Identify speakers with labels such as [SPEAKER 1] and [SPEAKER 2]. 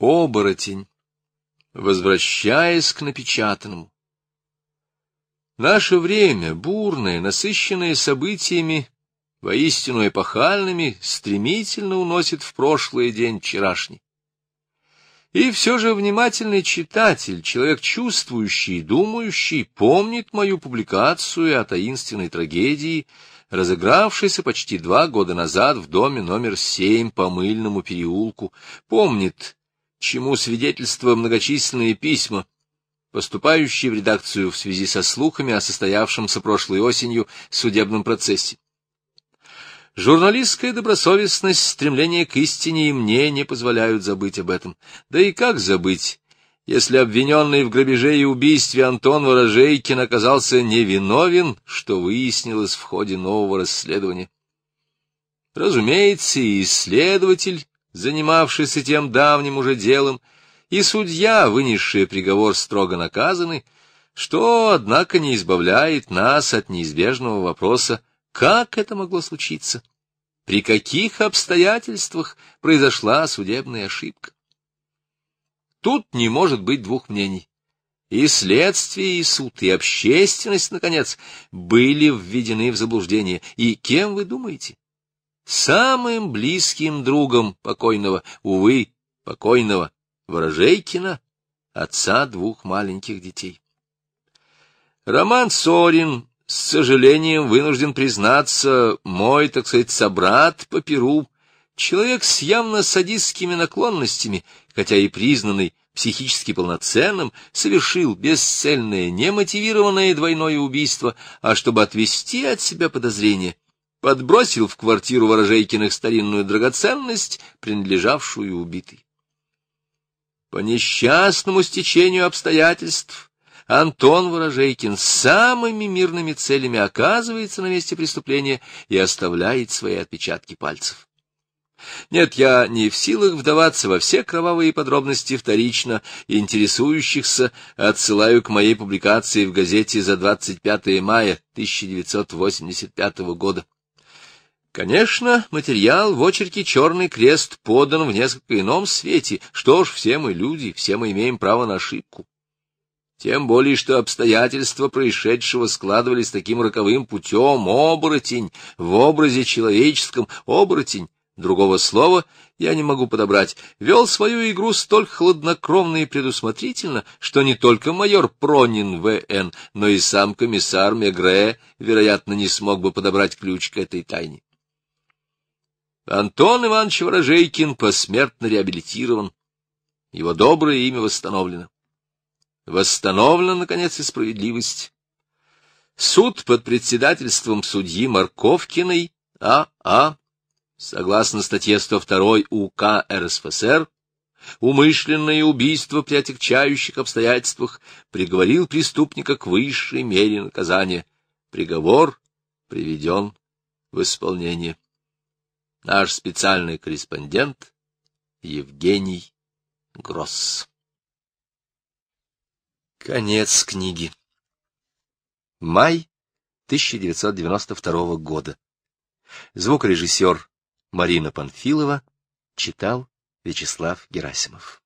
[SPEAKER 1] Оборотень. Возвращаясь к напечатанному. Наше время, бурное, насыщенное событиями, воистину эпохальными, стремительно уносит в прошлое день вчерашний. И все же внимательный читатель, человек чувствующий и думающий, помнит мою публикацию о таинственной трагедии, разыгравшейся почти два года назад в доме номер семь по Мыльному переулку, помнит чему свидетельство многочисленные письма, поступающие в редакцию в связи со слухами о состоявшемся прошлой осенью судебном процессе. Журналистская добросовестность, стремление к истине и мне не позволяют забыть об этом. Да и как забыть, если обвиненный в грабеже и убийстве Антон Ворожейкин оказался невиновен, что выяснилось в ходе нового расследования? Разумеется, и исследователь занимавшийся тем давним уже делом, и судья, вынесший приговор, строго наказаны, что, однако, не избавляет нас от неизбежного вопроса, как это могло случиться, при каких обстоятельствах произошла судебная ошибка. Тут не может быть двух мнений. И следствие, и суд, и общественность, наконец, были введены в заблуждение. И кем вы думаете? Самым близким другом покойного, увы, покойного Ворожейкина, отца двух маленьких детей. Роман Сорин, с сожалением, вынужден признаться, мой, так сказать, собрат по Перу, человек с явно садистскими наклонностями, хотя и признанный психически полноценным, совершил бесцельное, немотивированное двойное убийство, а чтобы отвести от себя подозрения, подбросил в квартиру Ворожейкиных старинную драгоценность, принадлежавшую убитой. По несчастному стечению обстоятельств Антон Ворожейкин с самыми мирными целями оказывается на месте преступления и оставляет свои отпечатки пальцев. Нет, я не в силах вдаваться во все кровавые подробности вторично интересующихся, отсылаю к моей публикации в газете за 25 мая 1985 года. Конечно, материал в очерке «Черный крест» подан в несколько ином свете. Что ж, все мы люди, все мы имеем право на ошибку. Тем более, что обстоятельства происшедшего складывались таким роковым путем. Оборотень в образе человеческом, оборотень, другого слова я не могу подобрать, вел свою игру столь хладнокровно и предусмотрительно, что не только майор Пронин В.Н., но и сам комиссар Мегре, вероятно, не смог бы подобрать ключ к этой тайне. Антон Иванович Ворожейкин посмертно реабилитирован. Его доброе имя восстановлено. Восстановлена, наконец, и справедливость. Суд под председательством судьи Марковкиной А.А. А, согласно статье 102 УК РСФСР, умышленное убийство при отягчающих обстоятельствах приговорил преступника к высшей мере наказания. Приговор приведен в исполнение. Наш специальный корреспондент Евгений Гросс. Конец книги. Май 1992 года. Звукорежиссер Марина Панфилова читал Вячеслав Герасимов.